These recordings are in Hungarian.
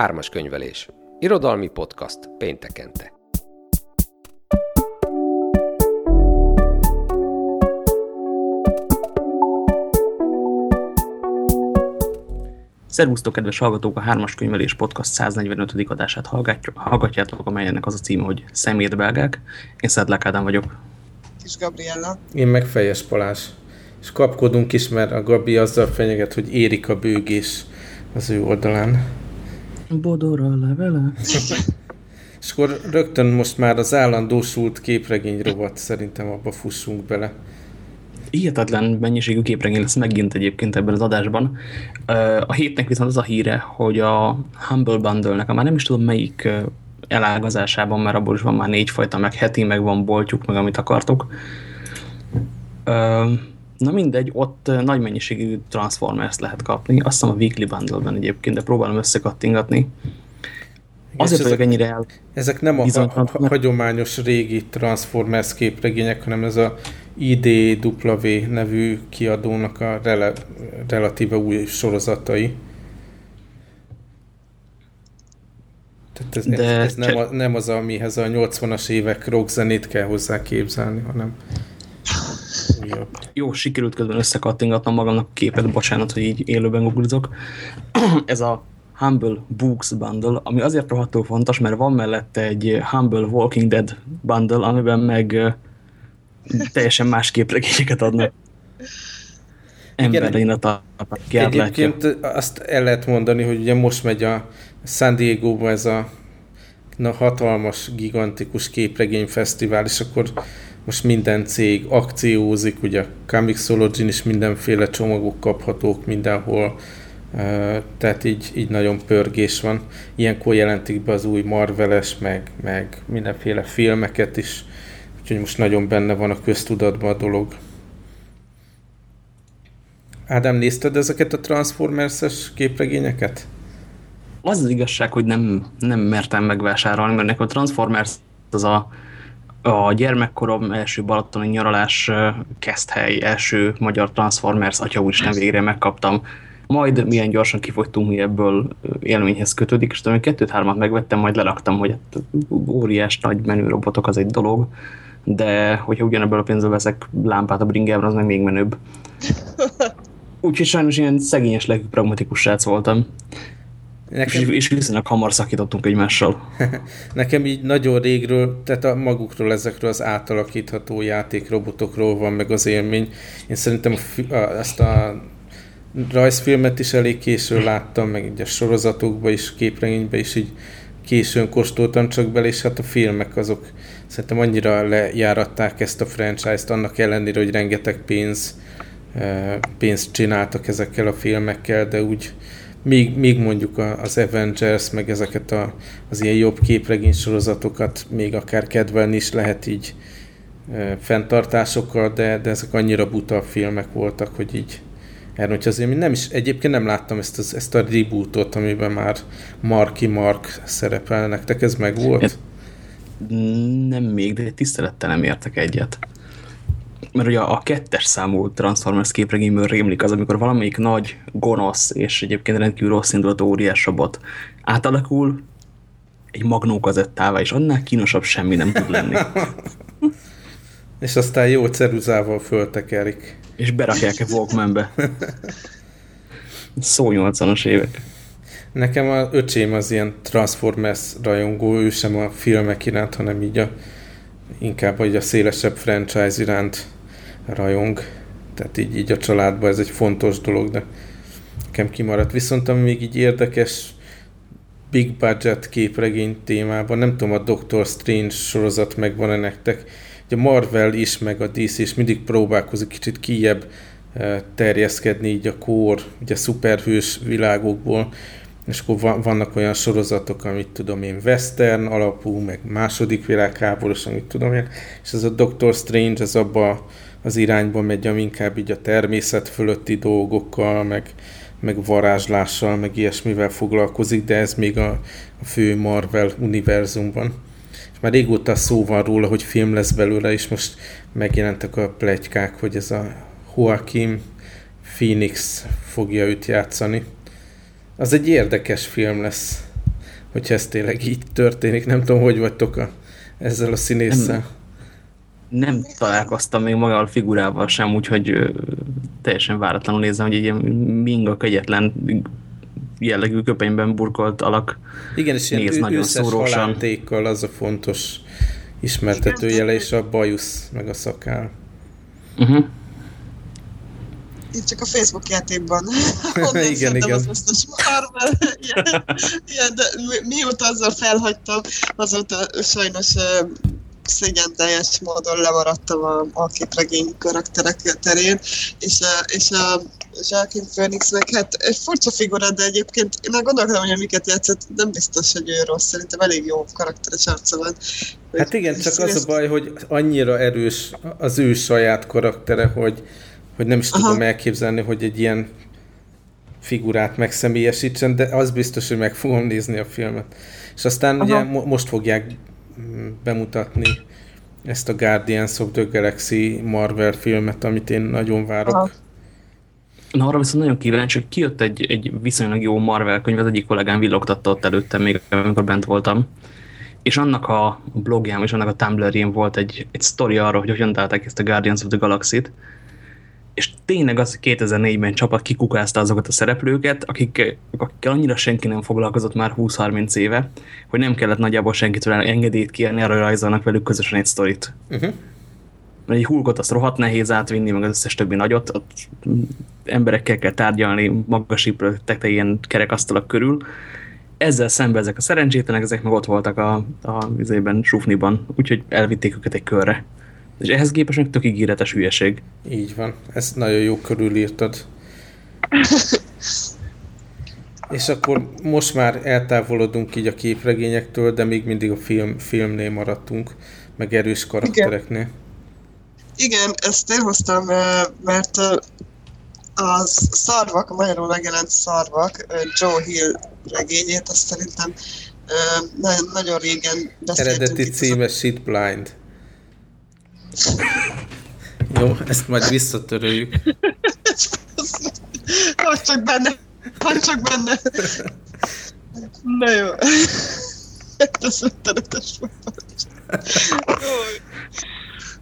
Hármas könyvelés. Irodalmi podcast péntekente. Szervusztok, kedves hallgatók! A Hármas Könyvelés Podcast 145. adását hallgatjátok, amelyennek az a címe, hogy Szemétbelgák. Én Szedlák Ádám vagyok. Kis Gabriella. Én meg Fejes Palás. És kapkodunk is, mert a Gabi azzal fenyeget, hogy érik a bőgés az ő oldalán. Bodor a levele. És akkor rögtön most már az állandósult képregény rovat szerintem abba fussunk bele. Hihetetlen mennyiségű képregény lesz megint egyébként ebben az adásban. A hétnek viszont az a híre, hogy a Humble Bundle-nek, már nem is tudom melyik elágazásában, mert abból is van már négy fajta, meg heti, meg van boltjuk, meg amit akartok. Na mindegy, ott nagy mennyiségű Transformers lehet kapni, azt hiszem a Weekly Bundle-ben egyébként, de próbálom összekattingatni. Azért vagyok ennyire el... Ezek nem a, a, a hagyományos régi Transformers képregények, hanem ez a IDW nevű kiadónak a rele, relatíve új sorozatai. Tehát ez, De ez, ez nem, a, nem az, amihez a 80-as évek rockzenét kell hozzá képzelni, hanem újabb. Jó, sikerült közben összekattingatnom magamnak a képet, bocsánat, hogy így élőben googlizok. ez a Humble Books Bundle, ami azért rohadtul fontos, mert van mellette egy Humble Walking Dead Bundle, amiben meg teljesen más képregényeket adnak. Emberén a talpak. Egyébként azt el lehet mondani, hogy ugye most megy a San diego ez a na, hatalmas, gigantikus képregényfesztivál, és akkor most minden cég akciózik, ugye a Comixology is mindenféle csomagok kaphatók mindenhol, tehát így, így nagyon pörgés van. Ilyenkor jelentik be az új Marveles, meg, meg mindenféle filmeket is, úgyhogy most nagyon benne van a köztudatban a dolog. Ádám, nézted ezeket a Transformers-es képregényeket? Az az igazság, hogy nem, nem mertem megvásárolni, mert nekem a Transformers az a, a gyermekkorom első balatoni nyaralás kezdhely, első magyar Transformers, atya úristen végre megkaptam majd milyen gyorsan kifogytunk, mi ebből élményhez kötődik, és tudom, kettőt-hármat megvettem, majd leraktam, hogy hát óriás nagy menő robotok az egy dolog, de hogyha ugyanebből a pénzből veszek lámpát a bringában, az meg még menőbb. Úgyhogy sajnos ilyen szegényes lelkű pragmatikus srác voltam. Nekem... És, és viszonylag hamar szakítottunk egymással. Nekem így nagyon régről, tehát a magukról, ezekről az átalakítható játékrobotokról van meg az élmény. Én szerintem a, a, ezt a rajzfilmet is elég későn láttam, meg így a sorozatokban is, képregényben is így későn kóstoltam csak bele, és hát a filmek azok szerintem annyira lejáratták ezt a franchise-t, annak ellenére, hogy rengeteg pénz, pénzt csináltak ezekkel a filmekkel, de úgy még, még mondjuk az Avengers, meg ezeket a, az ilyen jobb képregény sorozatokat még akár kedvelni is lehet így fenntartásokkal, de, de ezek annyira buta filmek voltak, hogy így erről, hogy azért nem is, egyébként nem láttam ezt, az, ezt a rebootot, amiben már Marky Mark szerepel. Nektek ez meg volt? Nem még, de tisztelettel nem értek egyet. Mert ugye a kettes számú Transformers képregényből rémlik az, amikor valamelyik nagy, gonosz és egyébként rendkívül rossz indulatú óriás robot átalakul egy magnókazettává, és annál kínosabb semmi nem tud lenni. és aztán jó ceruzával föltekerik. És berakják a Walkmanbe. Szó 80-as évek. Nekem a öcsém az ilyen Transformers rajongó, ő sem a filmek iránt, hanem így a, inkább hogy a szélesebb franchise iránt rajong. Tehát így, így a családban ez egy fontos dolog, de nekem kimaradt. Viszont ami még így érdekes, big budget képregény témában, nem tudom, a Doctor Strange sorozat megvan-e nektek, a Marvel is, meg a DC is mindig próbálkozik kicsit kijebb eh, terjeszkedni így a kór, ugye szuperhős világokból, és akkor vannak olyan sorozatok, amit tudom én, western alapú, meg második világháborús, amit tudom én, és ez a Doctor Strange, ez abba az irányba megy, ami inkább így a természet fölötti dolgokkal, meg, meg varázslással, meg ilyesmivel foglalkozik, de ez még a, a fő Marvel univerzumban már régóta szó van róla, hogy film lesz belőle, és most megjelentek a plegykák, hogy ez a Joaquin Phoenix fogja őt játszani. Az egy érdekes film lesz. hogyha ez tényleg így történik. Nem tudom, hogy vagytok a, ezzel a színésszel. Nem, nem találkoztam még magával a figurával sem, úgyhogy ö, teljesen váratlanul nézem, hogy egy ilyen minga kegyetlen jellegű köpenyben burkolt alak Igen, és néz ilyen nagyon szórósan. az a fontos ismertetőjele, és a bajusz, meg a szakál. Uh -huh. Itt csak a Facebook játékban. Igen, igen. Az biztos Marvel. ilyen, ilyen, de mi- mióta azzal felhagytam, azóta sajnos szégyen teljes módon lemaradtam a, a képregény karakterek terén, és, és a Joaquin Phoenix meg hát egy furcsa figura, de egyébként én már gondolkodom, hogy amiket játszott, nem biztos, hogy ő rossz, szerintem elég jó karakteres arca van. Hát igen, csak az a baj, hogy annyira erős az ő saját karaktere, hogy, hogy nem is Aha. tudom elképzelni, hogy egy ilyen figurát megszemélyesítsen, de az biztos, hogy meg fogom nézni a filmet. És aztán Aha. ugye mo- most fogják bemutatni ezt a Guardians of the Galaxy Marvel filmet, amit én nagyon várok. Aha. Na, arra viszont nagyon kíváncsi, hogy kijött egy, egy viszonylag jó Marvel könyv, az egyik kollégám villogtatta ott előttem még, amikor bent voltam. És annak a blogján és annak a Tumblr-jén volt egy, egy sztori arról, hogy hogyan találták ezt a Guardians of the Galaxy-t. És tényleg az, hogy 2004-ben csapat kikukázta azokat a szereplőket, akik, akikkel annyira senki nem foglalkozott már 20-30 éve, hogy nem kellett nagyjából senkitől engedélyt kérni, arra rajzolnak velük közösen egy sztorit Uh-huh. mert egy hulkot azt rohadt nehéz átvinni, meg az összes többi nagyot, ott emberekkel kell tárgyalni, magas épületek ilyen kerekasztalak körül. Ezzel szemben ezek a szerencsétlenek, ezek meg ott voltak a, a vizében, sufniban, úgyhogy elvitték őket egy körre. És ehhez képest meg tök ígéretes hülyeség. Így van. Ezt nagyon jó körülírtad. És akkor most már eltávolodunk így a képregényektől, de még mindig a film, filmnél maradtunk, meg erős karaktereknél. Igen, ezt én hoztam, ö, mert ö, a szarvak, a magyarul megjelent szarvak, ö, Joe Hill regényét, azt szerintem nagyon, nagyon régen beszéltünk. Eredeti címe Shit Blind. Jó, ezt majd visszatöröljük. Hadd csak benne, hadd csak benne. Na jó. Ez rettenetes volt.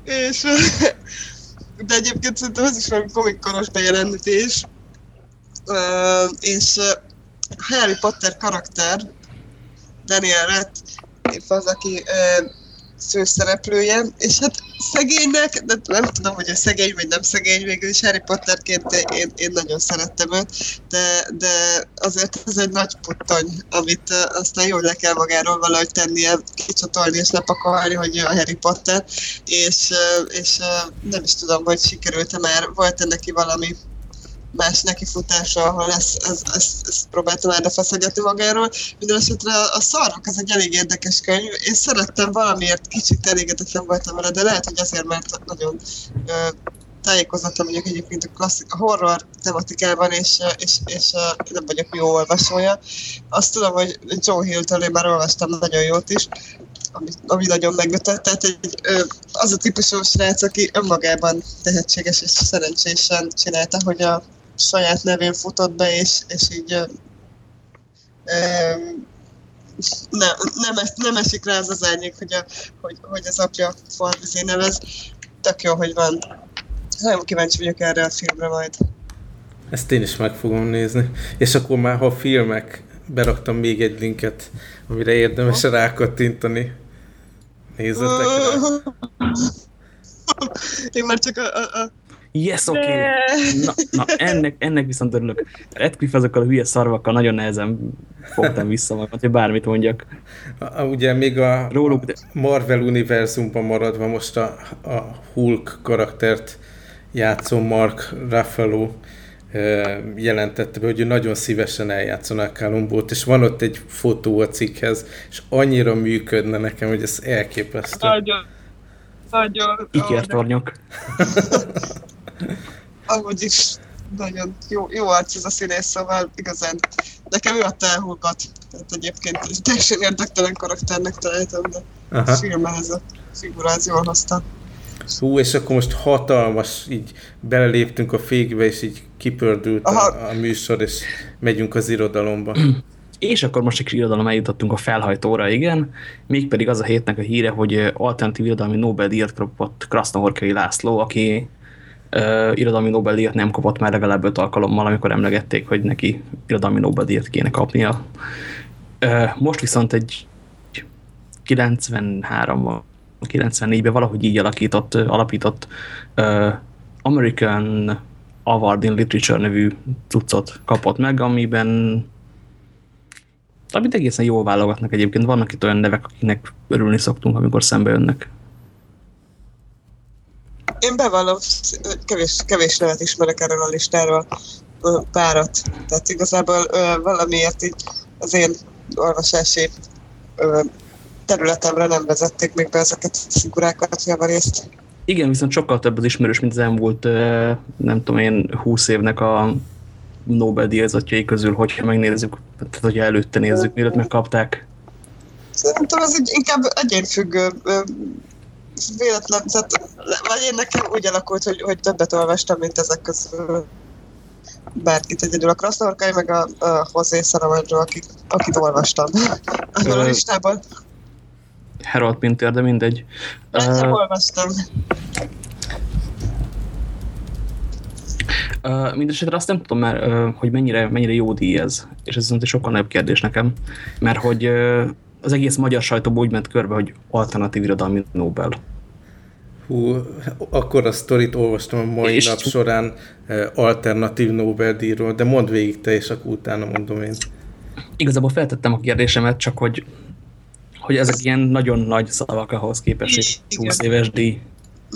És de egyébként szerintem ez is valami komikkoros bejelentés. És Harry Potter karakter, Daniel Radcliffe az, aki főszereplője, és hát szegénynek, de nem tudom, hogy ő szegény vagy nem szegény, végül is Harry Potterként én, én nagyon szerettem őt, de, de azért ez egy nagy puttony, amit aztán jól le kell magáról valahogy tennie, kicsatolni és lepakolni, hogy a Harry Potter, és, és nem is tudom, hogy sikerült-e már, volt-e neki valami más nekifutása, ahol ezt, ezt, ezt, ezt próbáltam erre feszegetni magáról. Minden esetre a, a szarvak az egy elég érdekes könyv. Én szerettem valamiért, kicsit elégedetlen voltam vele, de lehet, hogy azért, mert nagyon ö, tájékozottam mondjuk egyébként a, klasszik, a horror tematikában, és, és, és nem vagyok jó olvasója. Azt tudom, hogy Joe Hill-től én már olvastam nagyon jót is, ami, ami nagyon megvetett. Tehát egy, az a típusú srác, aki önmagában tehetséges és szerencsésen csinálta, hogy a saját nevén futott be, és, és így ö, ö, nem, nem, es, nem esik rá az az árnyék, hogy, a, hogy, hogy az apja Farvizé nevez. Tök jó, hogy van. Nagyon kíváncsi vagyok erre a filmre majd. Ezt én is meg fogom nézni. És akkor már, ha filmek, beraktam még egy linket, amire érdemes rákattintani. Nézzetek rá. Én már csak a, a, a Yes, oké. Okay. Na, na ennek, ennek viszont örülök. Redcliffe azokkal a hülye szarvakkal nagyon nehezen fogtam vissza magam, hogy bármit mondjak. A, ugye még a Róluk, de Marvel univerzumban maradva most a, a Hulk karaktert játszó Mark Ruffalo jelentette be, hogy ő nagyon szívesen eljátszana a Columbót, és van ott egy fotó a cikkhez, és annyira működne nekem, hogy ez elképesztő. nagyon, nagyon, ikertornyok. ahogy is nagyon jó, jó arc ez a színész, szóval igazán nekem ő adta el Hulkot. Tehát egyébként teljesen érdektelen karakternek találtam, de a Aha. filmben ez a figura, ez jól hozta. Hú, és akkor most hatalmas, így beleléptünk a fékbe, és így kipördült Aha. a, a műsor, és megyünk az irodalomba. És akkor most egy irodalom eljutottunk a felhajtóra, igen. Mégpedig az a hétnek a híre, hogy alternatív irodalmi Nobel-díjat kapott Krasznahorkai László, aki uh, irodalmi Nobel-díjat nem kapott már legalább öt alkalommal, amikor emlegették, hogy neki irodalmi Nobel-díjat kéne kapnia. Uh, most viszont egy 93 94-ben valahogy így alakított, alapított uh, American Award in Literature nevű cuccot kapott meg, amiben amit egészen jól válogatnak egyébként. Vannak itt olyan nevek, akinek örülni szoktunk, amikor szembe jönnek. Én bevallom, kevés, kevés nevet ismerek erről a listáról, párat. Tehát igazából valamiért így az én olvasási területemre nem vezették még be ezeket a figurákat javarészt. Igen, viszont sokkal több az ismerős, mint az elmúlt, nem tudom én, 20 évnek a Nobel-díjazatjai közül, hogyha megnézzük, tehát hogyha előtte nézzük, mielőtt megkapták. Szerintem ez így inkább egyénfüggő véletlen, tehát, vagy én nekem úgy alakult, hogy, hogy többet olvastam, mint ezek közül bárkit egyedül a Krasznahorkai, meg a, a José Saramago, akit, akit olvastam a listában. Harold Pinter, de mindegy. uh, olvastam. Uh, Mindenesetre azt nem tudom már, uh, hogy mennyire, mennyire jó díj ez, és ez egy sokkal nagyobb kérdés nekem, mert hogy uh, az egész magyar sajtóból úgy ment körbe, hogy alternatív irodalmi Nobel. Hú, akkor a sztorit olvastam a mai és nap során alternatív Nobel-díjról, de mondd végig te, és akkor utána mondom én. Igazából feltettem a kérdésemet, csak hogy hogy ezek ilyen nagyon nagy szavak ahhoz képest, hogy 20 éves díj.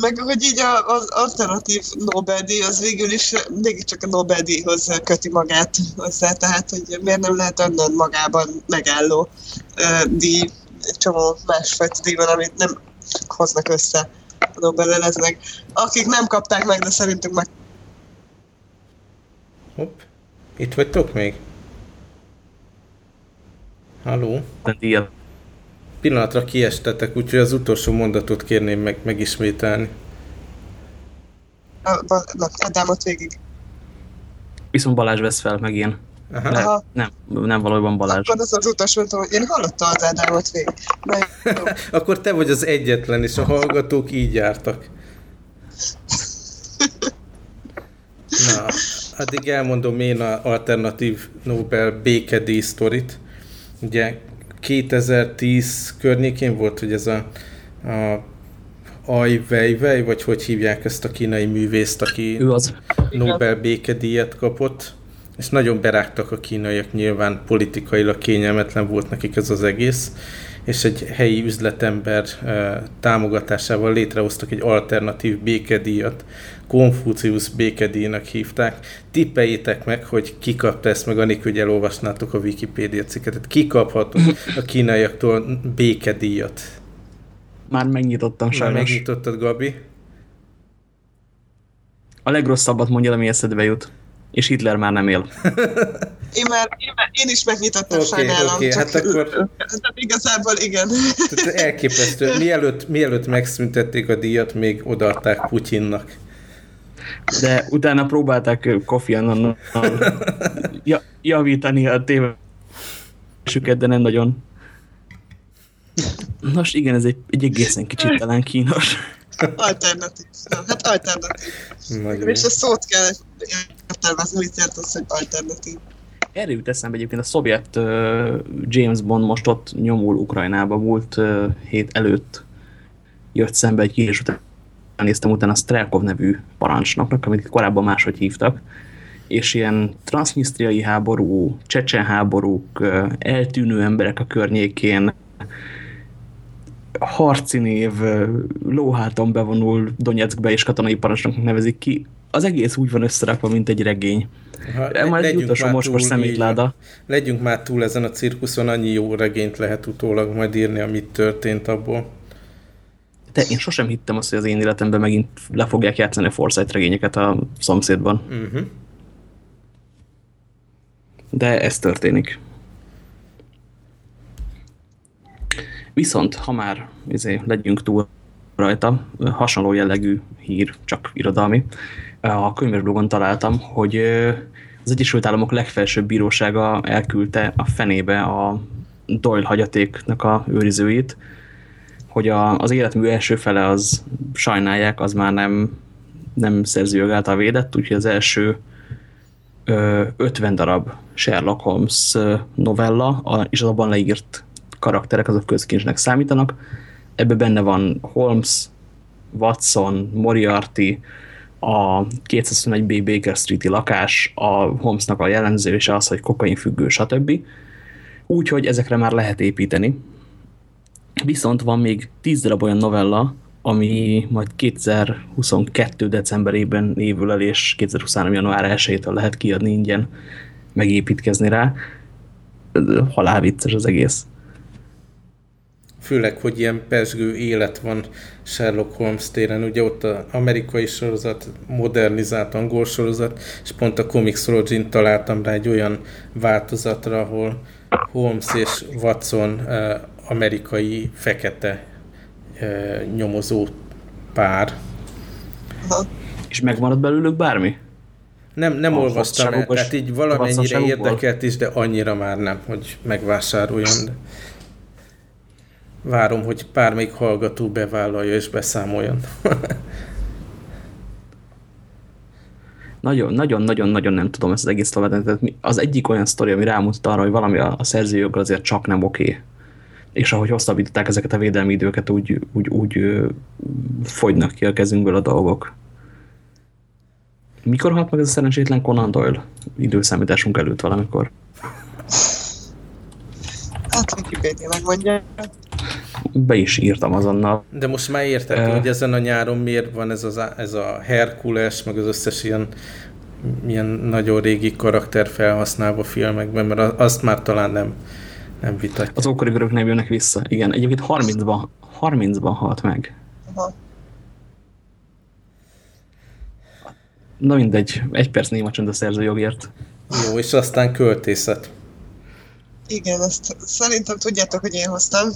Meg hogy így az alternatív Nobel-díj az végül is mégiscsak a Nobel-díjhoz köti magát hozzá, tehát hogy miért nem lehet onnan magában megálló uh, díj, egy csomó másfajta díj van, amit nem hoznak össze a nobel meg. Akik nem kapták meg, de szerintünk meg... Hopp, itt vagytok még? Halló? Díjat pillanatra kiestetek, úgyhogy az utolsó mondatot kérném meg, megismételni. Adámot végig. Viszont Balázs vesz fel, meg ilyen. Aha. Nem, nem, nem valójában Balázs. Akkor az az utolsó, mondtam, hogy én hallottam az Ádámot végig. Akkor te vagy az egyetlen, és a hallgatók így jártak. Na, addig elmondom én a alternatív Nobel békedíj sztorit. Ugye 2010 környékén volt, hogy ez a, a Ai Weiwei, vagy hogy hívják ezt a kínai művészt, aki ő az. Nobel békedíjat kapott, és nagyon berágtak a kínaiak, nyilván politikailag kényelmetlen volt nekik ez az egész, és egy helyi üzletember támogatásával létrehoztak egy alternatív békedíjat, Konfucius békedíjnak hívták. Tippeljétek meg, hogy ki kapta ezt meg, anélkül, hogy elolvasnátok a Wikipédia cikket. Ki kaphatott a kínaiaktól békedíjat? Már megnyitottam sajnos. Már megnyitottad, Gabi? A legrosszabbat mondja, ami eszedbe jut és Hitler már nem él. Én már, én, már, én is megnyitottam okay, sajnálom. Okay, hát akkor... igazából igen. Tehát elképesztő. Mielőtt, mielőtt megszüntették a díjat, még odaadták Putyinnak. De utána próbálták Kofi Annan javítani a tévesüket, de nem nagyon. Nos, igen, ez egy, egy egészen kicsit talán kínos. Alternatív. Hát alternatív. Nagyon. És a szót kell értelmezni, mit jelent az, hogy alternatív. Erre jut eszembe egyébként a szovjet uh, James Bond most ott nyomul Ukrajnába múlt uh, hét előtt jött szembe egy híres után néztem utána a Strelkov nevű parancsnoknak, amit korábban máshogy hívtak, és ilyen transznisztriai háború, csecsen háborúk, eltűnő emberek a környékén, harci név, lóháton bevonul Donetskbe és katonai parancsnoknak nevezik ki. Az egész úgy van összerakva, mint egy regény. Ha, Már egy utolsó most szemétláda. Legyünk már túl ezen a cirkuszon, annyi jó regényt lehet utólag majd írni, amit történt abból. De én sosem hittem azt, hogy az én életemben megint le fogják játszani a Foresight regényeket a szomszédban. Uh mhm. -huh. De ez történik. Viszont, ha már izé, legyünk túl rajta, hasonló jellegű hír, csak irodalmi, a könyvesblogon találtam, hogy az Egyesült Államok legfelsőbb bírósága elküldte a fenébe a Doyle hagyatéknak a őrizőit, hogy a, az életmű első fele az sajnálják, az már nem, nem szerzőjog által védett, úgyhogy az első ö, 50 darab Sherlock Holmes novella, a, és az abban leírt karakterek azok közkincsnek számítanak. Ebben benne van Holmes, Watson, Moriarty, a 221B Baker Street-i lakás, a Holmesnak a jellemzőse az, hogy kokainfüggő, stb. Úgyhogy ezekre már lehet építeni. Viszont van még 10 darab olyan novella, ami majd 2022. decemberében évül el, és 2023. január 1-től lehet kiadni ingyen, megépítkezni rá. Halálvicces az egész. Főleg, hogy ilyen pesgő élet van Sherlock Holmes téren. Ugye ott az amerikai sorozat, modernizált angol sorozat, és pont a Comixology-n találtam rá egy olyan változatra, ahol Holmes és Watson eh, amerikai fekete eh, nyomozó pár. Aha. És megmaradt belőlük bármi? Nem, nem A olvastam, hosszságokos- tehát így valamennyire érdekelt is, de annyira már nem, hogy megvásároljam. De várom, hogy bármelyik hallgató bevállalja és beszámoljon. Nagyon-nagyon-nagyon nem tudom ezt az egész mi- Az egyik olyan sztori, ami rámutat arra, hogy valami a, a szerzőjoggal azért csak nem oké. És ahogy hosszabbították ezeket a védelmi időket, úgy, úgy, úgy ö, fogynak ki a kezünkből a dolgok. Mikor halt meg ez a szerencsétlen Conan Doyle? Időszámításunk előtt valamikor. Hát Wikipedia megmondja. Be is írtam azonnal. De most már érted, Ö. hogy ezen a nyáron miért van ez, az, ez a Herkules, meg az összes ilyen, ilyen nagyon régi karakter felhasználva filmekben, mert azt már talán nem, nem vitatja. Az ókori görögök nem jönnek vissza. Igen, egyébként 30-ban 30 halt meg. Aha. Na mindegy, egy perc néma csönd a szerzőjogért. Jó, és aztán költészet. Igen, ezt szerintem tudjátok, hogy én hoztam,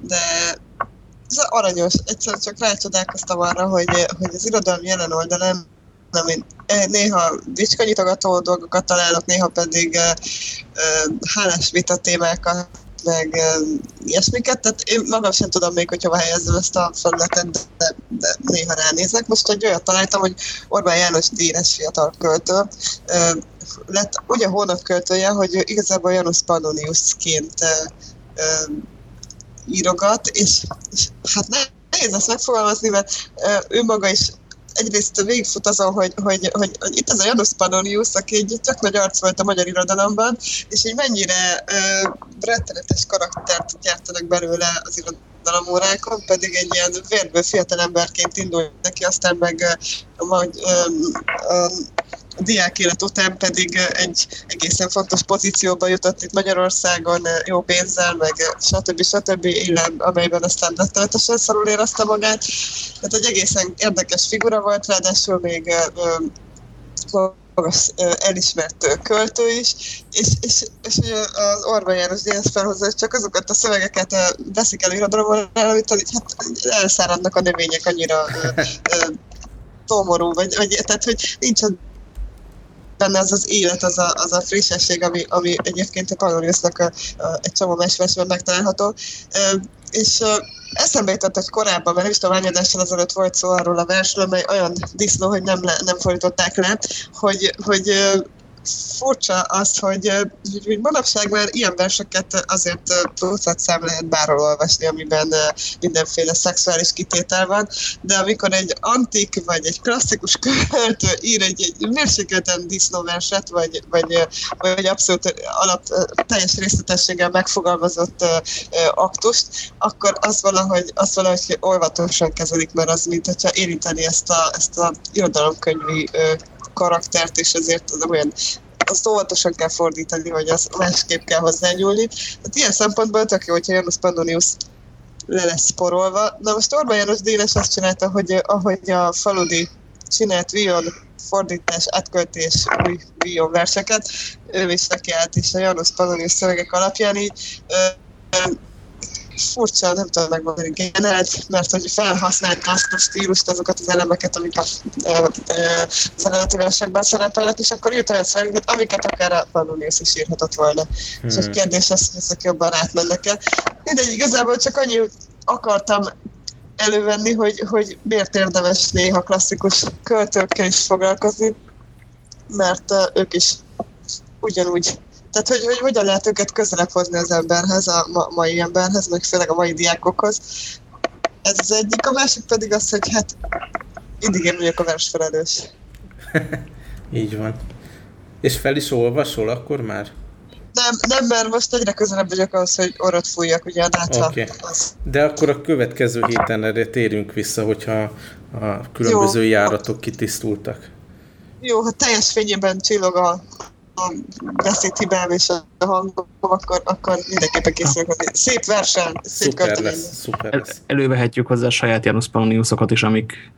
de ez aranyos. Egyszerűen csak rácsodálkoztam arra, hogy, hogy az irodalom jelen oldalán nem én, néha dicskanyitogató dolgokat találok, néha pedig uh, hálás vita témákat, meg uh, ilyesmiket, tehát én magam sem tudom még, hogy hova helyezzem ezt a felületet, de, de, de néha ránézek. Most egy olyat találtam, hogy Orbán János díjas fiatal költő, uh, lett úgy a hónap költője, hogy igazából Janus Pannoniusként uh, írogat, és, hát nehéz ezt megfogalmazni, mert ő maga is egyrészt végigfut azon, hogy, hogy, hogy, hogy itt az a Janus Pannonius, aki egy tök nagy arc volt a magyar irodalomban, és így mennyire uh, rettenetes karaktert gyártanak belőle az irodalomórákon, pedig egy ilyen vérből fiatalemberként indul neki, aztán meg uh, majd um, a diák élet után pedig egy egészen fontos pozícióba jutott itt Magyarországon, jó pénzzel, meg stb. stb. élen, amelyben aztán rettenetesen szarul érezte magát. Tehát egy egészen érdekes figura volt, ráadásul még magas elismert költő is, és, és, és az Orbán János Díjas felhozza, csak azokat a szövegeket veszik el irodalomban, amit hát elszáradnak a növények annyira tomorú, vagy, vagy tehát, hogy nincs benne az az élet, az a, az a frissesség, ami, ami egyébként a a, egy csomó más versben megtalálható. És eszembe jutott, hogy korábban, mert nem is tudom, ányadással azelőtt volt szó arról a versről, mely olyan disznó, hogy nem, le, nem fordították le, hogy, hogy furcsa az, hogy, hogy manapság már ilyen verseket azért tucat szám lehet bárhol olvasni, amiben mindenféle szexuális kitétel van, de amikor egy antik vagy egy klasszikus költő ír egy, egy mérsékelten disznóverset, vagy, vagy, vagy abszolút alap, teljes részletességgel megfogalmazott aktust, akkor az valahogy, az valahogy olvatosan kezelik, mert az, mint hogyha érinteni ezt a, ezt a irodalomkönyvi karaktert, és ezért az olyan azt óvatosan kell fordítani, hogy az másképp kell hozzányúlni. Tehát ilyen szempontból tök jó, hogyha Janus Pannonius le lesz porolva. Na most Orbán János Dénes azt csinálta, hogy ahogy a Faludi csinált Vion fordítás, átköltés, új Vion verseket, ő is neki állt is a Janus Pannonius szövegek alapján így furcsa, nem tudom megmondani, generált, mert hogy felhasználta azt a stílust, azokat az elemeket, amik a, az eredeti versekben szerepelnek, és akkor írt olyan szöveget, amiket akár a Panulész is írhatott volna. Hmm. És egy kérdés az, hogy ezek jobban átmennek el. Mindegy, igazából csak annyi akartam elővenni, hogy, hogy miért érdemes néha klasszikus költőkkel is foglalkozni, mert uh, ők is ugyanúgy tehát, hogy, hogy hogyan lehet őket közelebb hozni az emberhez, a ma, mai emberhez, meg főleg a mai diákokhoz. Ez az egyik, a másik pedig az, hogy hát mindig én vagyok a versfelelős. Így van. És fel is olvasol akkor már? Nem, nem, mert most egyre közelebb vagyok ahhoz, hogy orrot fújjak, ugye a náca. Okay. Az... De akkor a következő héten erre térünk vissza, hogyha a különböző Jó. járatok kitisztultak. Jó, ha teljes fényében csillog a beszédhibám és a hangom, akkor, akkor mindenképpen készülök. Szép verseny, szép szuper lesz, szuper lesz. El, elővehetjük hozzá a saját Janus Pannoniusokat is, amik,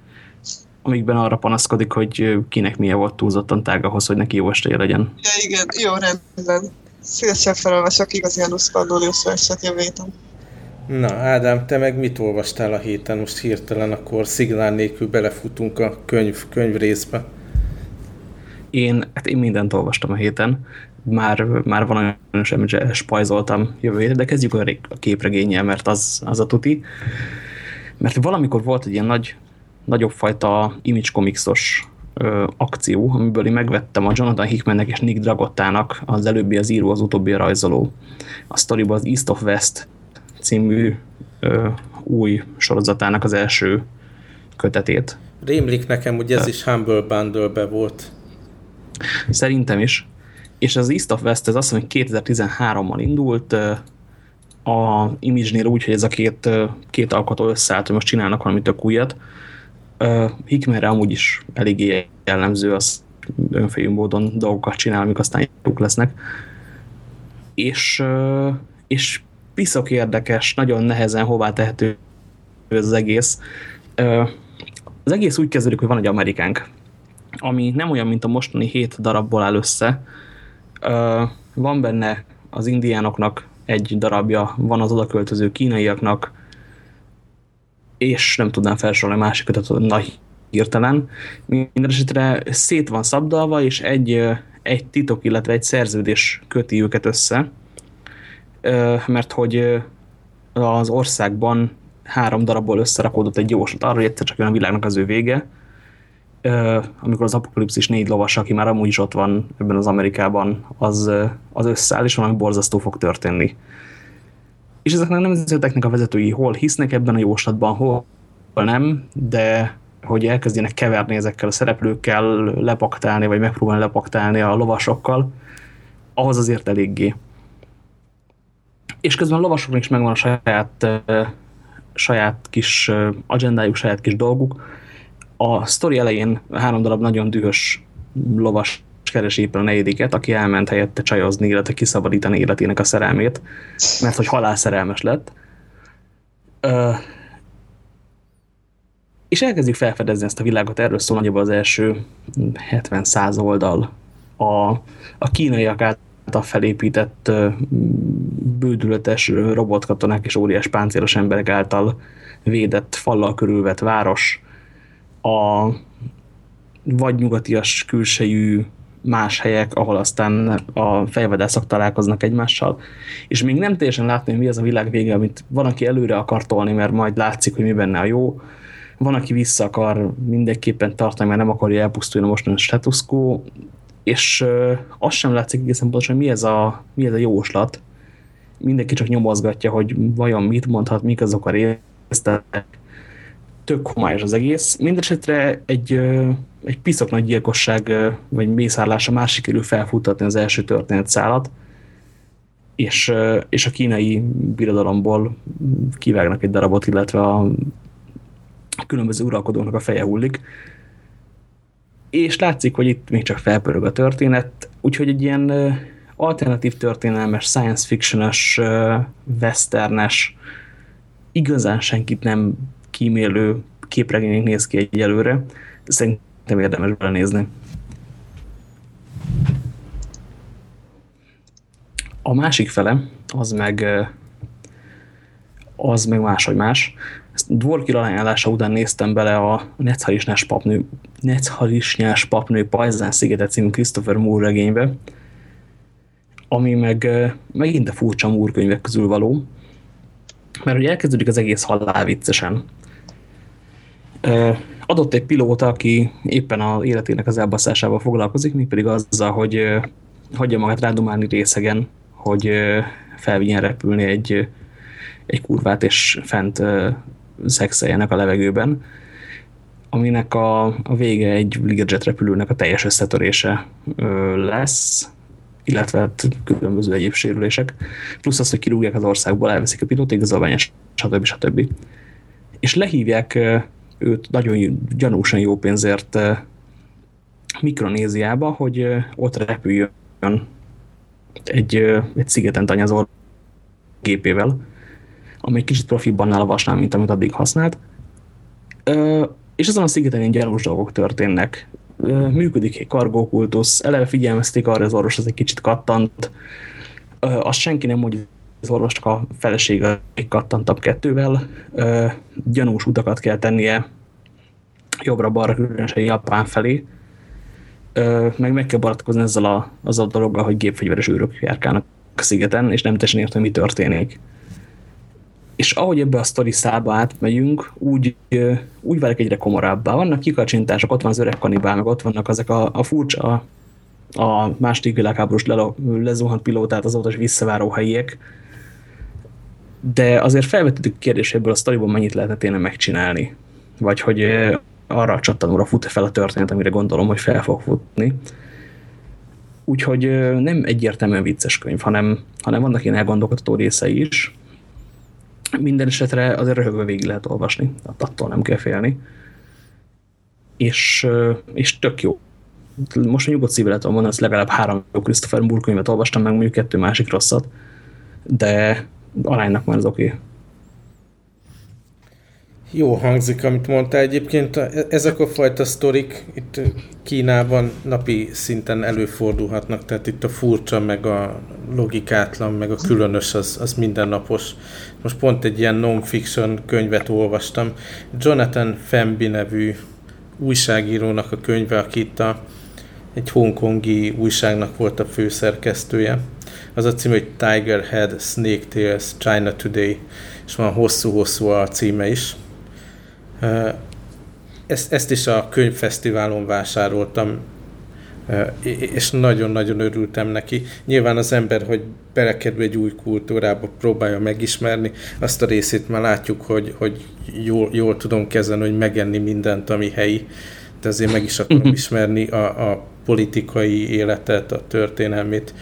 amikben arra panaszkodik, hogy kinek milyen volt túlzottan tág ahhoz, hogy neki jó estéje legyen. Ja, igen, jó, rendben. Szívesen felolvasok igaz Janus Pannonius verset jövő héten. Na, Ádám, te meg mit olvastál a héten? Most hirtelen akkor szignál nélkül belefutunk a könyv, könyv részbe. Én, hát én mindent olvastam a héten, már, már van olyan sem, hogy spajzoltam jövő héten, de kezdjük a képregényel, mert az, az a tuti. Mert valamikor volt egy ilyen nagy, nagyobb fajta image comicsos ö, akció, amiből én megvettem a Jonathan Hickmannek és Nick Dragottának, az előbbi az író, az utóbbi a rajzoló. A sztoriban az East of West című ö, új sorozatának az első kötetét. Rémlik nekem, hogy ez is Humble Bundle-be volt. Szerintem is. És az East of West, ez azt mondom, hogy 2013-mal indult, a Image-nél úgy, hogy ez a két, két alkotó összeállt, hogy most csinálnak valami tök újat. Hickmanre amúgy is eléggé jellemző, az önfejű módon dolgokat csinál, amik aztán jók lesznek. És, és piszok érdekes, nagyon nehezen hová tehető ez az egész. Az egész úgy kezdődik, hogy van egy amerikánk, ami nem olyan, mint a mostani hét darabból áll össze. Van benne az indiánoknak egy darabja, van az odaköltöző kínaiaknak, és nem tudnám felsorolni másikat, nagy hirtelen. Mindenesetre szét van szabdalva, és egy, egy titok, illetve egy szerződés köti őket össze, mert hogy az országban három darabból összerakódott egy jóslat arra, hogy egyszer csak jön a világnak az ő vége, amikor az apokalipszis négy lovas, aki már amúgy is ott van ebben az Amerikában, az, az összeáll, és valami borzasztó fog történni. És ezeknek a nemzeteknek a vezetői hol hisznek ebben a jóslatban, hol nem, de hogy elkezdjenek keverni ezekkel a szereplőkkel, lepaktálni, vagy megpróbálni lepaktálni a lovasokkal, ahhoz azért eléggé. És közben a lovasoknak is megvan a saját, saját kis agendájuk, saját kis dolguk, a sztori elején három darab nagyon dühös lovas keres éppen a negyediket, aki elment helyette csajozni, illetve kiszabadítani életének a szerelmét, mert hogy halálszerelmes lett. Ö, és elkezdjük felfedezni ezt a világot, erről szól nagyjából az első 70-100 oldal. A, a kínaiak által felépített bődületes robotkatonák és óriás páncélos emberek által védett, fallal körülvett város, a vagy nyugatias külsejű más helyek, ahol aztán a fejvadászok találkoznak egymással, és még nem teljesen látni, hogy mi az a világ vége, amit van, aki előre akar tolni, mert majd látszik, hogy mi benne a jó, van, aki vissza akar mindenképpen tartani, mert nem akarja elpusztulni a mostani status quo, és azt sem látszik egészen pontosan, mi ez a, mi ez a jóslat. Mindenki csak nyomozgatja, hogy vajon mit mondhat, mik azok a résztek, tök homályos az egész. Mindenesetre egy, egy piszok nagy gyilkosság vagy mészárlása más sikerül felfutatni az első történetszálat, és, és a kínai birodalomból kivágnak egy darabot, illetve a különböző uralkodóknak a feje hullik. És látszik, hogy itt még csak felpörög a történet, úgyhogy egy ilyen alternatív történelmes, science fictiones, westernes, igazán senkit nem kímélő képregénynek néz ki egyelőre. Szerintem érdemes belenézni. A másik fele, az meg az meg máshogy más. Ezt Dvorkil ajánlása után néztem bele a Netharisnyás papnő, Netharisnyás papnő Pajzán szigete című Christopher Moore regénybe, ami meg megint a furcsa Moore könyvek közül való, mert ugye elkezdődik az egész halálviccesen. Adott egy pilóta, aki éppen az életének az elbaszásával foglalkozik, mi pedig azzal, hogy hagyja magát rádumálni részegen, hogy felvigyen repülni egy, egy kurvát, és fent szexeljenek a levegőben, aminek a, a vége egy Learjet repülőnek a teljes összetörése lesz, illetve hát különböző egyéb sérülések, plusz az, hogy kirúgják az országból, elveszik a pilót, igazolványos, stb. stb. És lehívják őt nagyon gyanúsan jó pénzért Mikronéziába, hogy ott repüljön egy, egy szigeten tanyazó gépével, ami egy kicsit profibban nála mint amit addig használt. És azon a szigeten ilyen gyanús dolgok történnek. Működik egy kargókultusz, eleve figyelmezték arra, az orvos az egy kicsit kattant. Azt senki nem mondja, az orvosnak a felesége kattantabb kettővel. Gyanús utakat kell tennie jobbra-balra, különösen Japán felé meg meg kell barátkozni ezzel a, azzal a dologgal, hogy gépfegyveres őrök járkálnak a szigeten, és nem teljesen értem, mi történik. És ahogy ebbe a sztori szába átmegyünk, úgy, úgy válik egyre komorabbá. Vannak kikacsintások, ott van az öreg kanibál, meg ott vannak ezek a, a furcsa, a második világháborús le, lezuhant pilótát azóta is visszaváró helyiek, de azért felvetődik ebből a sztoriból mennyit lehetett én megcsinálni. Vagy hogy arra a csattanóra fut fel a történet, amire gondolom, hogy fel fog futni. Úgyhogy nem egyértelműen vicces könyv, hanem, hanem vannak ilyen elgondolkodható részei is. Minden esetre azért röhögve végig lehet olvasni, attól nem kell félni. És, és tök jó. Most a nyugodt szívvel tudom mondani, legalább három jó Christopher Moore könyvet olvastam, meg mondjuk kettő másik rosszat, de aránynak már az oké. Jó hangzik, amit mondtál. Egyébként ezek a fajta sztorik itt Kínában napi szinten előfordulhatnak, tehát itt a furcsa, meg a logikátlan, meg a különös az, az mindennapos. Most pont egy ilyen non-fiction könyvet olvastam. Jonathan Fembi nevű újságírónak a könyve, aki itt a, egy hongkongi újságnak volt a főszerkesztője. Az a cím, hogy Tiger Head, Snake Tales, China Today, és van hosszú-hosszú a címe is ezt, ezt is a könyvfesztiválon vásároltam, és nagyon-nagyon örültem neki. Nyilván az ember, hogy belekerül egy új kultúrába, próbálja megismerni, azt a részét már látjuk, hogy, hogy jól, jól tudom kezelni, hogy megenni mindent, ami helyi, de azért meg is akarom mhm. ismerni a, a politikai életet, a történelmét,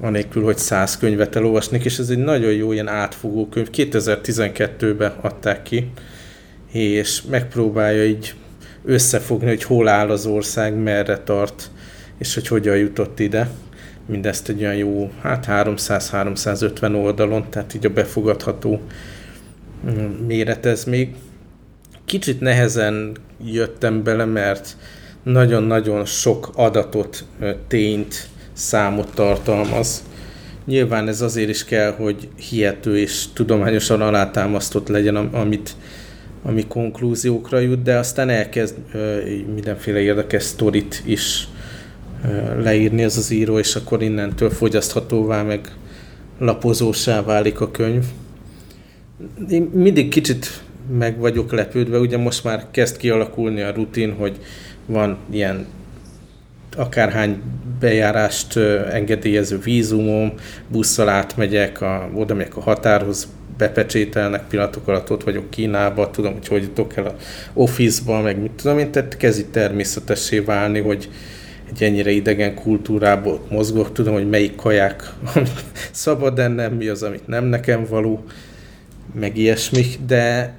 anélkül, hogy száz könyvet elolvasnék, és ez egy nagyon jó ilyen átfogó könyv. 2012-ben adták ki, és megpróbálja így összefogni, hogy hol áll az ország, merre tart, és hogy hogyan jutott ide. Mindezt egy olyan jó, hát 300-350 oldalon, tehát így a befogadható mm, méret ez még. Kicsit nehezen jöttem bele, mert nagyon-nagyon sok adatot, tényt, számot tartalmaz. Nyilván ez azért is kell, hogy hihető és tudományosan alátámasztott legyen, amit ami konklúziókra jut, de aztán elkezd mindenféle érdekes sztorit is leírni az az író, és akkor innentől fogyaszthatóvá, meg lapozósá válik a könyv. Én mindig kicsit meg vagyok lepődve, ugye most már kezd kialakulni a rutin, hogy van ilyen akárhány bejárást engedélyező vízumom, busszal átmegyek, a, oda megyek a határhoz, bepecsételnek pillanatok alatt ott vagyok Kínába, tudom, hogy hogy jutok el a office-ba, meg mit tudom én, tehát kezdi természetessé válni, hogy egy ennyire idegen kultúrából mozgok, tudom, hogy melyik kaják szabad ennem, mi az, amit nem nekem való, meg ilyesmi, de,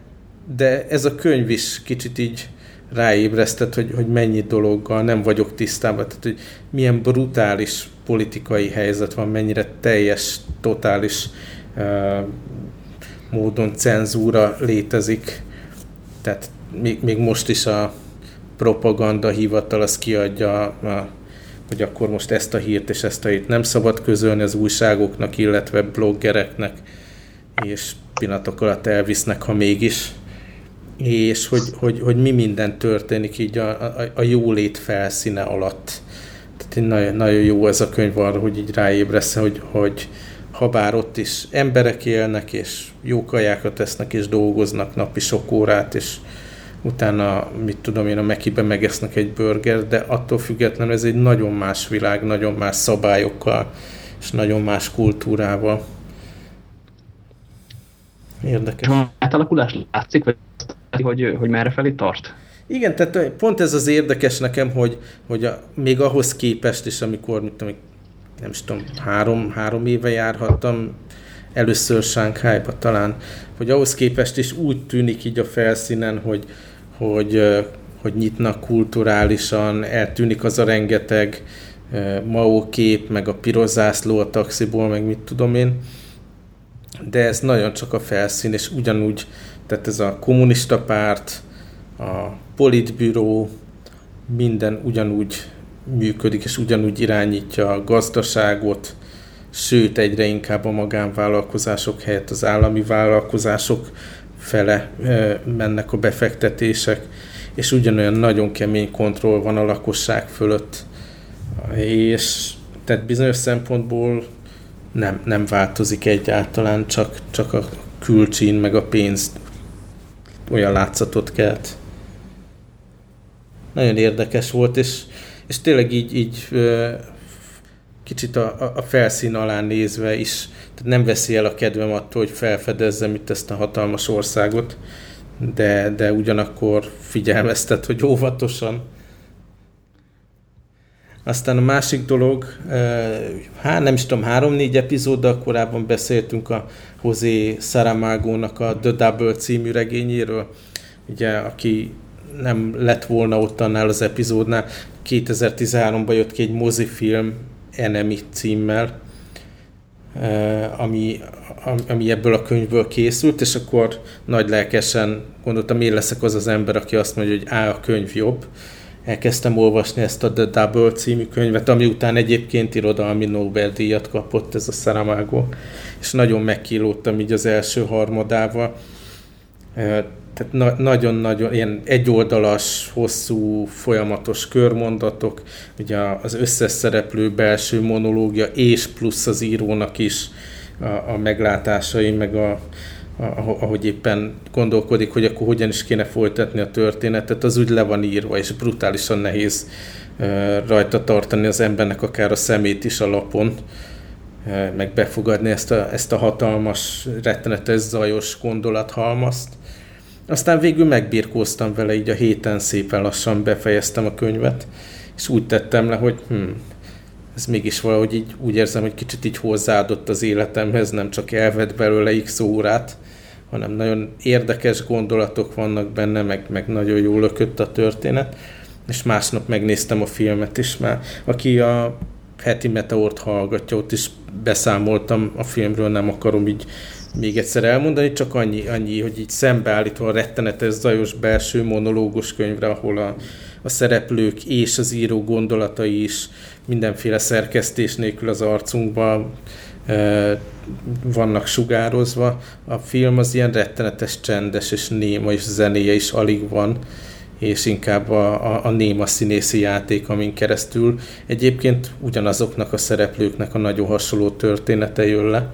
de ez a könyv is kicsit így ráébresztett, hogy, hogy mennyi dologgal nem vagyok tisztában, tehát hogy milyen brutális politikai helyzet van, mennyire teljes, totális uh, módon cenzúra létezik. Tehát még, még most is a propaganda hivatal az kiadja, a, hogy akkor most ezt a hírt és ezt a hírt nem szabad közölni az újságoknak, illetve bloggereknek, és pillanatok alatt elvisznek, ha mégis. És hogy, hogy, hogy mi minden történik így a, a, a jólét felszíne alatt. Tehát nagyon, nagyon jó ez a könyv arra, hogy így ráébresz, hogy, hogy ha bár ott is emberek élnek, és jó kajákat esznek, és dolgoznak napi sok órát, és utána, mit tudom én, a Mekiben megesznek egy burger, de attól függetlenül ez egy nagyon más világ, nagyon más szabályokkal, és nagyon más kultúrával. Érdekes. Átalakulás látszik, vagy hogy, hogy merre felé tart? Igen, tehát pont ez az érdekes nekem, hogy, hogy a, még ahhoz képest is, amikor, mit tudom, nem is tudom, három, három éve járhattam, először Sánkhájba talán, hogy ahhoz képest is úgy tűnik így a felszínen, hogy, hogy, hogy nyitnak kulturálisan, eltűnik az a rengeteg Mao kép, meg a piros zászló a taxiból, meg mit tudom én. De ez nagyon csak a felszín, és ugyanúgy, tehát ez a kommunista párt, a politbüró, minden ugyanúgy működik, és ugyanúgy irányítja a gazdaságot, sőt egyre inkább a magánvállalkozások helyett az állami vállalkozások fele mennek a befektetések, és ugyanolyan nagyon kemény kontroll van a lakosság fölött, és tehát bizonyos szempontból nem, nem változik egyáltalán, csak, csak a külcsín meg a pénzt olyan látszatot kelt. Nagyon érdekes volt, és, és tényleg így, így kicsit a, a felszín alá nézve is, tehát nem veszi el a kedvem attól, hogy felfedezzem itt ezt a hatalmas országot, de, de ugyanakkor figyelmeztet, hogy óvatosan. Aztán a másik dolog, hát nem is tudom, három-négy epizóddal korábban beszéltünk a José Saramago-nak a The Double című regényéről, ugye, aki nem lett volna ott annál az epizódnál. 2013-ban jött ki egy mozifilm Enemy címmel, ami, ami ebből a könyvből készült, és akkor nagy lelkesen gondoltam, én leszek az az ember, aki azt mondja, hogy á, a könyv jobb. Elkezdtem olvasni ezt a The Double című könyvet, ami után egyébként irodalmi Nobel-díjat kapott ez a Saramago, és nagyon megkílódtam így az első harmadával. Tehát nagyon-nagyon ilyen egyoldalas, hosszú, folyamatos körmondatok, ugye az összes szereplő belső monológia, és plusz az írónak is a, a meglátásai, meg a, a, ahogy éppen gondolkodik, hogy akkor hogyan is kéne folytatni a történetet, az úgy le van írva, és brutálisan nehéz rajta tartani az embernek akár a szemét is a lapon, meg befogadni ezt a, ezt a hatalmas, rettenetes, zajos gondolathalmazt. Aztán végül megbirkóztam vele, így a héten szépen lassan befejeztem a könyvet, és úgy tettem le, hogy hm, ez mégis valahogy így úgy érzem, hogy kicsit így hozzáadott az életemhez, nem csak elvett belőle x órát, hanem nagyon érdekes gondolatok vannak benne, meg, meg nagyon jól lökött a történet, és másnap megnéztem a filmet is, mert aki a heti meteort hallgatja, ott is beszámoltam a filmről, nem akarom így még egyszer elmondani, csak annyi, annyi hogy így szembeállítva a rettenetes zajos belső monológus könyvre, ahol a, a szereplők és az író gondolatai is mindenféle szerkesztés nélkül az arcunkba e, vannak sugározva. A film az ilyen rettenetes csendes és néma, és zenéje is alig van, és inkább a, a, a néma színészi játék, amin keresztül egyébként ugyanazoknak a szereplőknek a nagyon hasonló története jön le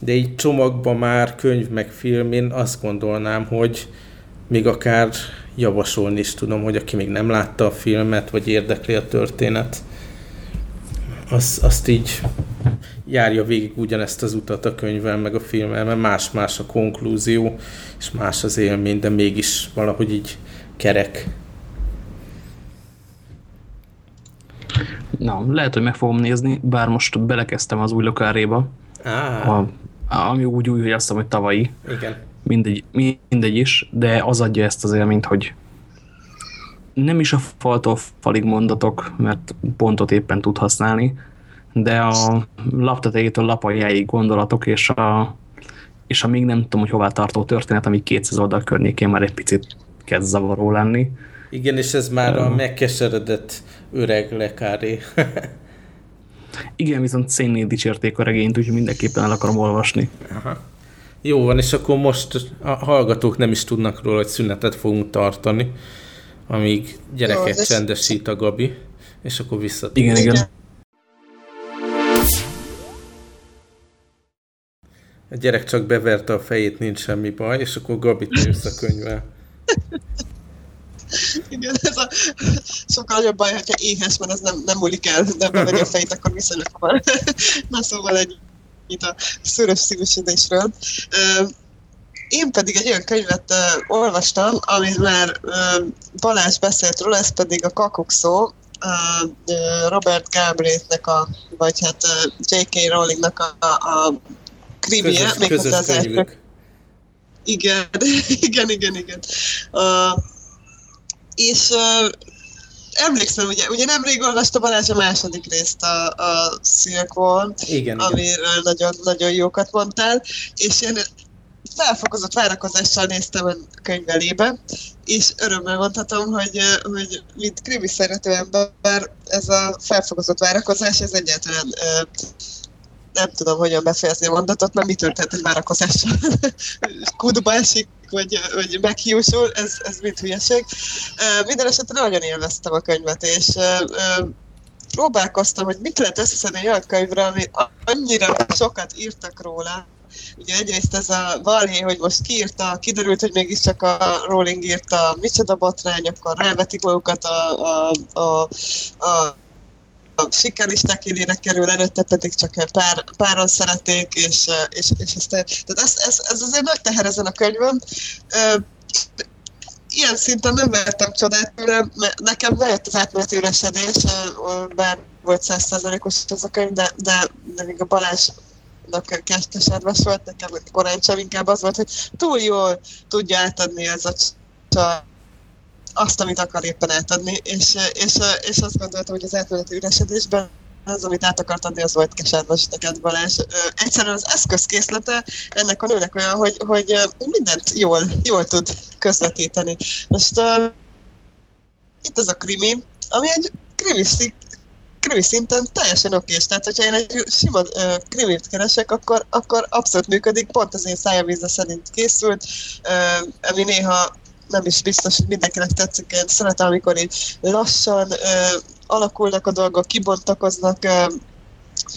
de így csomagban már könyv meg film, én azt gondolnám, hogy még akár javasolni is tudom, hogy aki még nem látta a filmet, vagy érdekli a történet, az, azt így járja végig ugyanezt az utat a könyvvel, meg a filmmel, mert más-más a konklúzió, és más az élmény, de mégis valahogy így kerek. Na, lehet, hogy meg fogom nézni, bár most belekezdtem az új lokáréba. Ah. A ami úgy új, hogy azt mondom, hogy tavalyi. Igen. Mindegy, mindegy is, de az adja ezt az élményt, hogy nem is a faltól falig mondatok, mert pontot éppen tud használni, de a laptetejétől lapaljáig gondolatok, és a, és a még nem tudom, hogy hová tartó történet, ami 200 oldal környékén már egy picit kezd zavaró lenni. Igen, és ez már a megkeseredett öreg lekáré. Igen, viszont szénnél dicsérték a regényt, úgyhogy mindenképpen el akarom olvasni. Aha. Jó van, és akkor most a hallgatók nem is tudnak róla, hogy szünetet fogunk tartani, amíg gyereket Jó, csendesít a Gabi, és akkor visszatér. Igen, igen. A gyerek csak beverte a fejét, nincs semmi baj, és akkor Gabi jössz a könyvvel. Igen, ez a sokkal nagyobb baj, hogyha éhes, mert ez nem, nem múlik el, de bemegy a fejét, akkor viszonylag hamar. Na szóval egy itt a szőrös szívüsödésről. Én pedig egy olyan könyvet olvastam, amit már Balázs beszélt róla, ez pedig a Kakukszó, Robert Galbraithnek a, vagy hát J.K. Rowlingnak a, a krimie, Közös, közös az könyvük. igen, igen, igen, igen. Uh, és uh, emlékszem, ugye, ugye nemrég olvasta Balázs a második részt a, a Wall, Igen, amiről nagyon, nagyon jókat mondtál, és én felfokozott várakozással néztem a könyvelébe, és örömmel mondhatom, hogy, hogy mint krimi szerető ember, ez a felfokozott várakozás, ez egyáltalán nem tudom, hogyan befejezni a mondatot, mert mi történt egy várakozással? Kútba esik, vagy, vagy meghiúsul, ez, ez mind hülyeség. Uh, minden esetre nagyon élveztem a könyvet, és próbálkoztam, hogy mit lehet összeszedni egy olyan könyvre, ami annyira sokat írtak róla, Ugye egyrészt ez a balhé, hogy most kiírta, kiderült, hogy mégiscsak a Rowling írta, micsoda botrány, akkor rávetik magukat a, a, a a sikerlisták élére kerül, előtte pedig csak pár, páran szerették, és, és, és aztán, tehát ez, ez, ez azért nagy teher ezen a könyvön. Ilyen szinten nem vertem csodát mert nekem bejött az átmeneti üresedés, bár volt százszerzalékos ez a könyv, de, de, de még a Balázsnak kezdesedves volt, nekem korán sem inkább az volt, hogy túl jól tudja átadni ez a csaj azt, amit akar éppen átadni, és, és, és azt gondoltam, hogy az átmeneti üresedésben az, amit át akart adni, az volt keserves neked Balázs. Egyszerűen az eszközkészlete ennek a nőnek olyan, hogy, hogy mindent jól, jól tud közvetíteni. Most uh, itt az a krimi, ami egy krimi, krimi szinten teljesen okés. Tehát, hogyha én egy sima uh, krimit keresek, akkor, akkor abszolút működik, pont az én szájavíze szerint készült, uh, ami néha nem is biztos, hogy mindenkinek tetszik. Én szeretem, amikor így lassan ö, alakulnak a dolgok, kibontakoznak ö,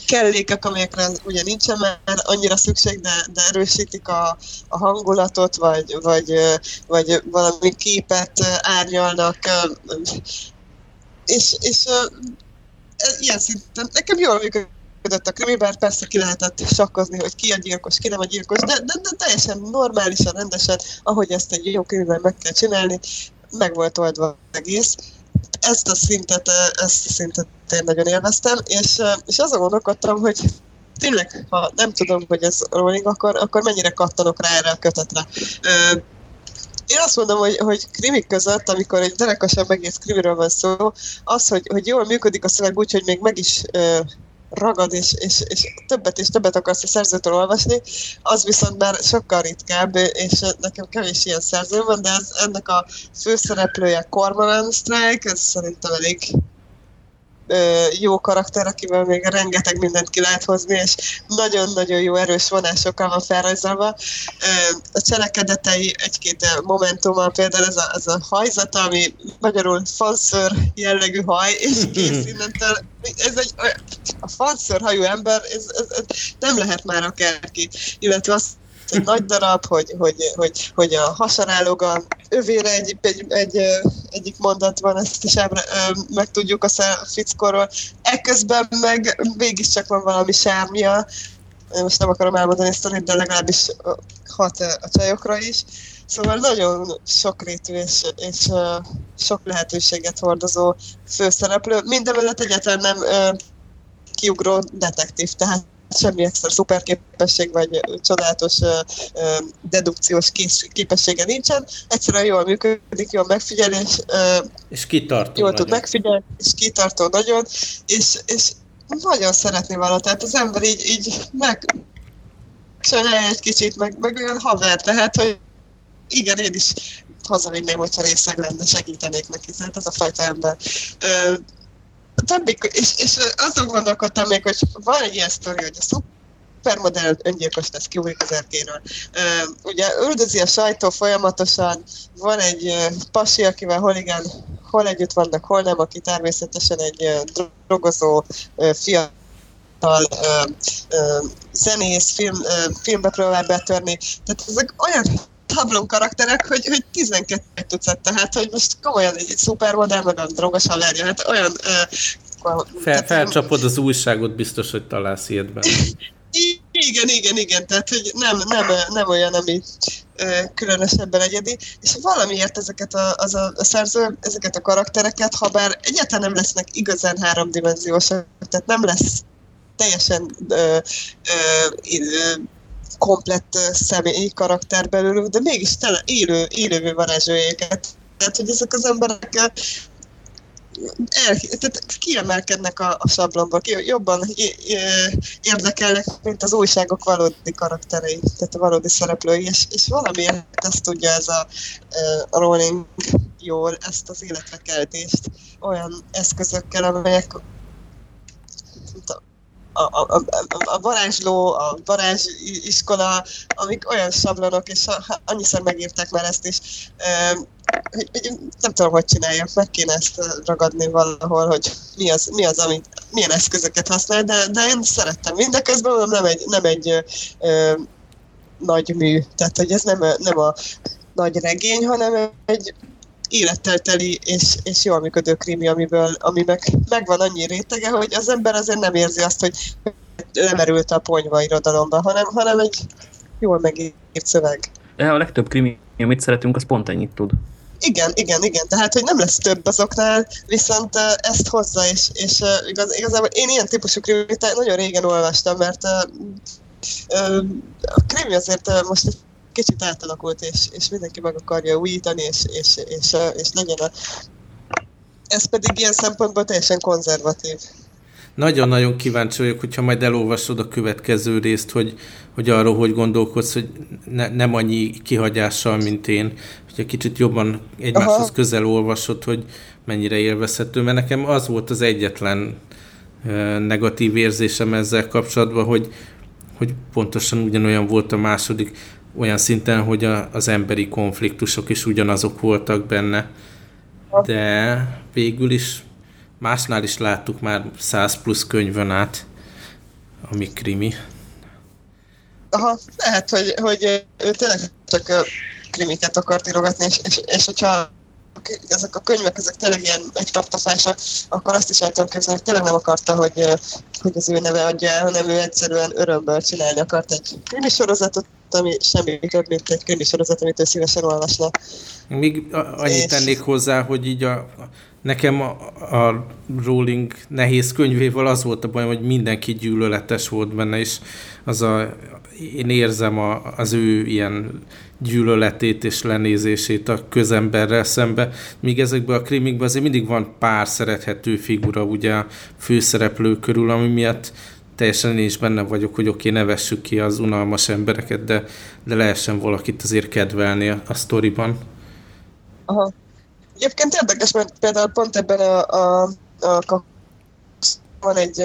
kellékek, amelyekre ugye nincsen már annyira szükség, de, de erősítik a, a hangulatot, vagy, vagy, vagy valami képet árnyalnak. És, és ilyen szinten nekem jól működik működött a krimi, bár persze ki lehetett sakkozni, hogy ki a gyilkos, ki nem a gyilkos, de, de, de teljesen normálisan, rendesen, ahogy ezt egy jó krimiben meg kell csinálni, meg volt oldva egész. Ezt a szintet, ezt a szintet én nagyon élveztem, és, és azon gondolkodtam, hogy tényleg, ha nem tudom, hogy ez Rowling, akkor, akkor mennyire kattanok rá erre a kötetre. Én azt mondom, hogy, hogy krimik között, amikor egy derekasabb egész krimiről van szó, az, hogy, hogy jól működik a szöveg úgy, hogy még meg is ragad, és, és, és többet és többet akarsz a szerzőtől olvasni, az viszont már sokkal ritkább, és nekem kevés ilyen szerző van, de ez, ennek a főszereplője Cormoran Strike, ez szerintem elég jó karakter, akivel még rengeteg mindent ki lehet hozni, és nagyon-nagyon jó erős vonásokkal van felrajzolva. A cselekedetei egy-két momentummal, például ez a, ez a hajzata, ami magyarul fanször jellegű haj, és kész innentől, ez egy, a fanször hajú ember, ez, ez, ez nem lehet már akárki, illetve azt egy nagy darab, hogy, hogy, hogy, hogy a hasaráloga övére egy, egy, egy, egyik mondat van, ezt is ábra, meg tudjuk a fickóról. Ekközben meg csak van valami sármia, most nem akarom elmondani ezt a de legalábbis hat a csajokra is. Szóval nagyon sokrétű és, és sok lehetőséget hordozó főszereplő. Mindemellett egyáltalán nem kiugró detektív, tehát semmi extra szuperképesség vagy csodálatos dedukciós képessége nincsen. Egyszerűen jól működik, jól megfigyelés. És kitartó Jól nagyon. tud megfigyelni, és kitartó nagyon, és, és nagyon szeretni vala. Tehát az ember így, így meg egy kicsit, meg, meg olyan haver, tehát, hogy igen, én is hazavinném, hogyha részeg lenne, segítenék neki, tehát ez a fajta ember többi, és, és azon gondolkodtam még, hogy van egy ilyen sztori, hogy a szupermodell öngyilkos lesz kiúlik az erkéről. Ugye üldözi a sajtó folyamatosan, van egy pasi, akivel hol igen, hol együtt vannak, hol nem, aki természetesen egy drogozó fiatal zenész, film, filmbe próbál betörni. Tehát ezek olyan tablon karakterek, hogy, hogy 12 tucat, tehát hogy most komolyan egy szupermodell, meg a drogos haverja, hát olyan... Uh, Fel, felcsapod az újságot, biztos, hogy találsz ilyet benne. Igen, igen, igen, tehát hogy nem, nem, nem olyan, ami különösebben egyedi, és valamiért ezeket a, az a, a szerző, ezeket a karaktereket, ha bár egyáltalán nem lesznek igazán háromdimenziósak, tehát nem lesz teljesen ö, ö, ö, komplett személyi karakter belőlük, de mégis tele élő, élővé varázsolják Tehát, hogy ezek az emberek el, tehát kiemelkednek a, a sablonból, jobban érdekelnek, mint az újságok valódi karakterei, tehát a valódi szereplői, és, és valamiért ezt tudja ez a, a Rowling jól, ezt az életrekeltést olyan eszközökkel, amelyek a, a, a, varázsló, a varázsiskola, amik olyan sablonok, és annyiszor megírták már ezt is, nem tudom, hogy csináljak, meg kéne ezt ragadni valahol, hogy mi az, mi az amit, milyen eszközöket használ, de, de én szerettem. Mindeközben nem egy, nem egy ö, nagy mű, tehát hogy ez nem, nem a nagy regény, hanem egy élettel teli és, és jól működő krimi, amiből, ami meg, megvan annyi rétege, hogy az ember azért nem érzi azt, hogy lemerült a ponyva irodalomba, hanem, hanem egy jól megírt szöveg. A legtöbb krimi, amit szeretünk, az pont ennyit tud. Igen, igen, igen. Tehát, hogy nem lesz több azoknál, viszont uh, ezt hozza, és, és uh, igaz, igazából én ilyen típusú krimit nagyon régen olvastam, mert uh, a krimi azért most kicsit átalakult, és, és mindenki meg akarja újítani, és, és, és, és legyen a... Ez pedig ilyen szempontból teljesen konzervatív. Nagyon-nagyon kíváncsi vagyok, hogyha majd elolvasod a következő részt, hogy, hogy arról, hogy gondolkodsz, hogy ne, nem annyi kihagyással, mint én, hogyha kicsit jobban egymáshoz Aha. közel olvasod, hogy mennyire élvezhető, mert nekem az volt az egyetlen negatív érzésem ezzel kapcsolatban, hogy, hogy pontosan ugyanolyan volt a második olyan szinten, hogy a, az emberi konfliktusok is ugyanazok voltak benne. De végül is másnál is láttuk már 100 plusz könyvön át, ami krimi. Aha, lehet, hogy, hogy ő tényleg csak krimiket akart írogatni, és, és, és hogyha ezek a könyvek, ezek tényleg ilyen egy kaptafása, akkor azt is el tudom képzelni, hogy tényleg nem akarta, hogy, hogy az ő neve adja el, hanem ő egyszerűen örömből csinálni akart egy krimi sorozatot, ami semmi több, mint egy krimi sorozat, amit ő szívesen olvasna. Még annyit és... tennék hozzá, hogy így a, nekem a, a Rowling nehéz könyvével az volt a bajom, hogy mindenki gyűlöletes volt benne, és az a, én érzem a, az ő ilyen gyűlöletét és lenézését a közemberrel szembe, míg ezekben a krimikben azért mindig van pár szerethető figura ugye a főszereplő körül, ami miatt teljesen én is benne vagyok, hogy oké, okay, ne vessük ki az unalmas embereket, de, de lehessen valakit azért kedvelni a, a sztoriban. Aha. Egyébként érdekes, mert például pont ebben a, a, a van egy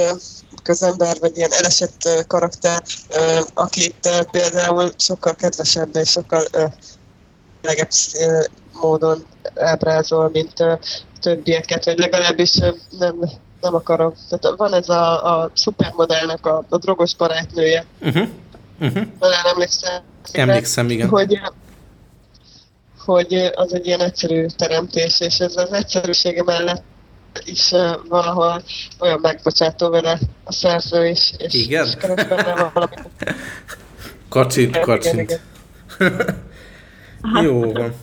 közember, vagy ilyen elesett karakter, akit például sokkal kedvesebb és sokkal legebb módon ábrázol, mint többieket, vagy legalábbis nem, nem akarom. Tehát van ez a, a szupermodellnek a, a drogos barátnője. Uh-huh. Uh-huh. Talán emlékszem. Emlékszem, igen. Hogy, hogy az egy ilyen egyszerű teremtés, és ez az egyszerűsége mellett is uh, valahol olyan megbocsátó vele a szerző is, és, igen? és valami. Kacsint, kacsint. Jó van.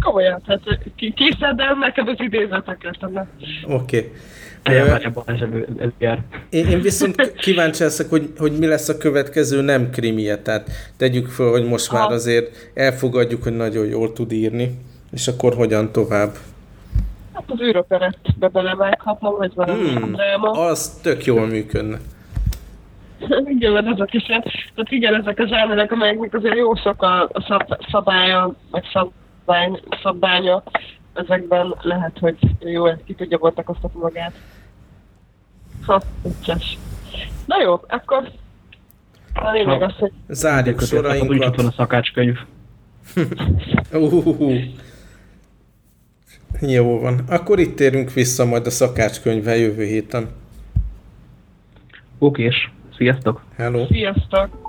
Komolyan, tehát kiszedem neked az idézeteket. Oké. Okay. Én, én viszont kíváncsi leszek, hogy, hogy mi lesz a következő nem krimie, tehát tegyük fel, hogy most már azért elfogadjuk, hogy nagyon jól tud írni, és akkor hogyan tovább? Hát az űroperettbe belevághatnom, vagy valami hmm, dráma. Az tök jól működne. igen, ezek is, tehát igen, ezek az elmenek, amelyeknek azért jó sok a, a szab, szabálya, meg szabvány, szabványa, ezekben lehet, hogy jó, ki tudja bontakoztatni magát. Ha, vicces. Na jó, akkor A lényeg az, hogy Zárjuk Úgyis ott van a sorainkat. szakácskönyv. Uh, Jó van. Akkor itt térünk vissza majd a szakácskönyvvel jövő héten. Okés. Sziasztok! Hello! sziasztok!